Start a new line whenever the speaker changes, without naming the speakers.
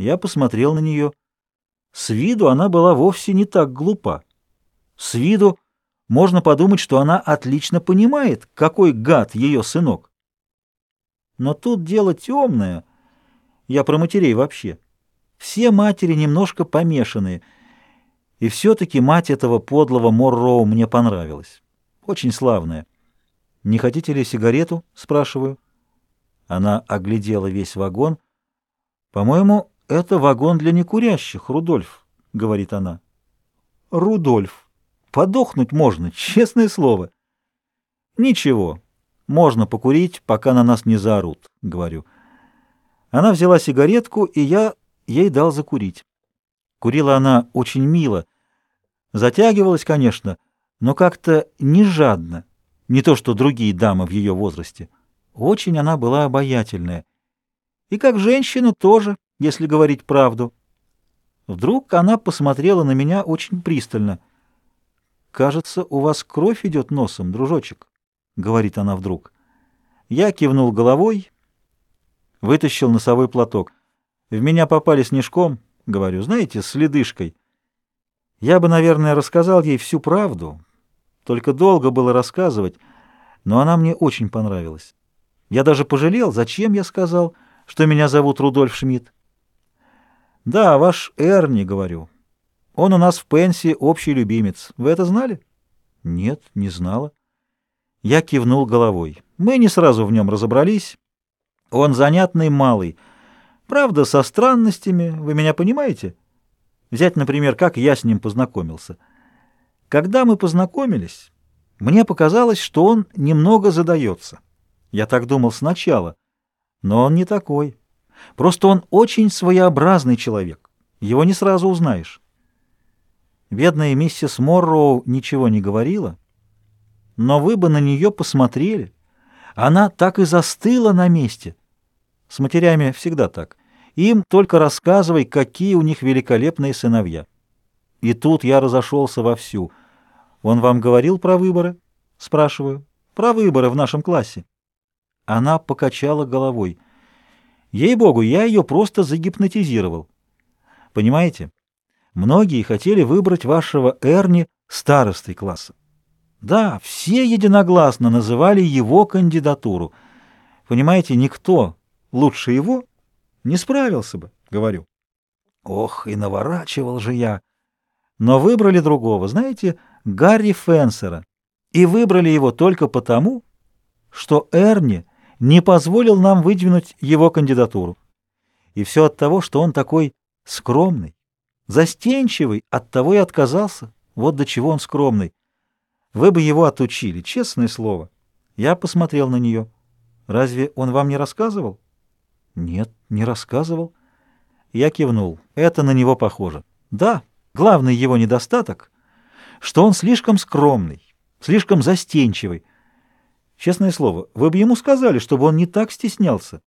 Я посмотрел на нее. С виду она была вовсе не так глупа. С виду можно подумать, что она отлично понимает, какой гад ее сынок. Но тут дело темное. Я про матерей вообще. Все матери немножко помешанные. И все-таки мать этого подлого Морроу мне понравилась. Очень славная. «Не хотите ли сигарету?» — спрашиваю. Она оглядела весь вагон. «По-моему, это вагон для некурящих, Рудольф», — говорит она. «Рудольф, подохнуть можно, честное слово». «Ничего, можно покурить, пока на нас не заорут», — говорю. Она взяла сигаретку, и я ей дал закурить. Курила она очень мило. Затягивалась, конечно, но как-то не жадно. Не то, что другие дамы в ее возрасте. Очень она была обаятельная. И как женщина тоже, если говорить правду. Вдруг она посмотрела на меня очень пристально. «Кажется, у вас кровь идет носом, дружочек», — говорит она вдруг. Я кивнул головой, вытащил носовой платок. В меня попали снежком, говорю, знаете, с ледышкой. Я бы, наверное, рассказал ей всю правду, только долго было рассказывать, но она мне очень понравилась. Я даже пожалел, зачем я сказал, что меня зовут Рудольф Шмидт. «Да, ваш Эрни, — говорю. Он у нас в пенсии общий любимец. Вы это знали?» «Нет, не знала». Я кивнул головой. Мы не сразу в нем разобрались. Он занятный малый. Правда, со странностями, вы меня понимаете? Взять, например, как я с ним познакомился — когда мы познакомились, мне показалось, что он немного задается. Я так думал сначала, но он не такой. Просто он очень своеобразный человек. Его не сразу узнаешь. Бедная миссис Морроу ничего не говорила, но вы бы на нее посмотрели. Она так и застыла на месте. С матерями всегда так. Им только рассказывай, какие у них великолепные сыновья. И тут я разошелся вовсю — он вам говорил про выборы? Спрашиваю. Про выборы в нашем классе. Она покачала головой. Ей-богу, я ее просто загипнотизировал. Понимаете, многие хотели выбрать вашего Эрни старостой класса. Да, все единогласно называли его кандидатуру. Понимаете, никто лучше его не справился бы, говорю. Ох, и наворачивал же я. Но выбрали другого, знаете, — Гарри Фенсера, и выбрали его только потому, что Эрни не позволил нам выдвинуть его кандидатуру. И все от того, что он такой скромный, застенчивый, от того и отказался. Вот до чего он скромный. Вы бы его отучили, честное слово. Я посмотрел на нее. Разве он вам не рассказывал? Нет, не рассказывал. Я кивнул. Это на него похоже. Да, главный его недостаток — что он слишком скромный, слишком застенчивый. Честное слово, вы бы ему сказали, чтобы он не так стеснялся.